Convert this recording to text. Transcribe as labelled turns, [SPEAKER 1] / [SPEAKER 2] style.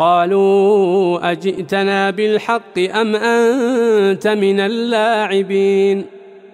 [SPEAKER 1] قالوا أجئتنا بالحق أم أنت من اللاعبين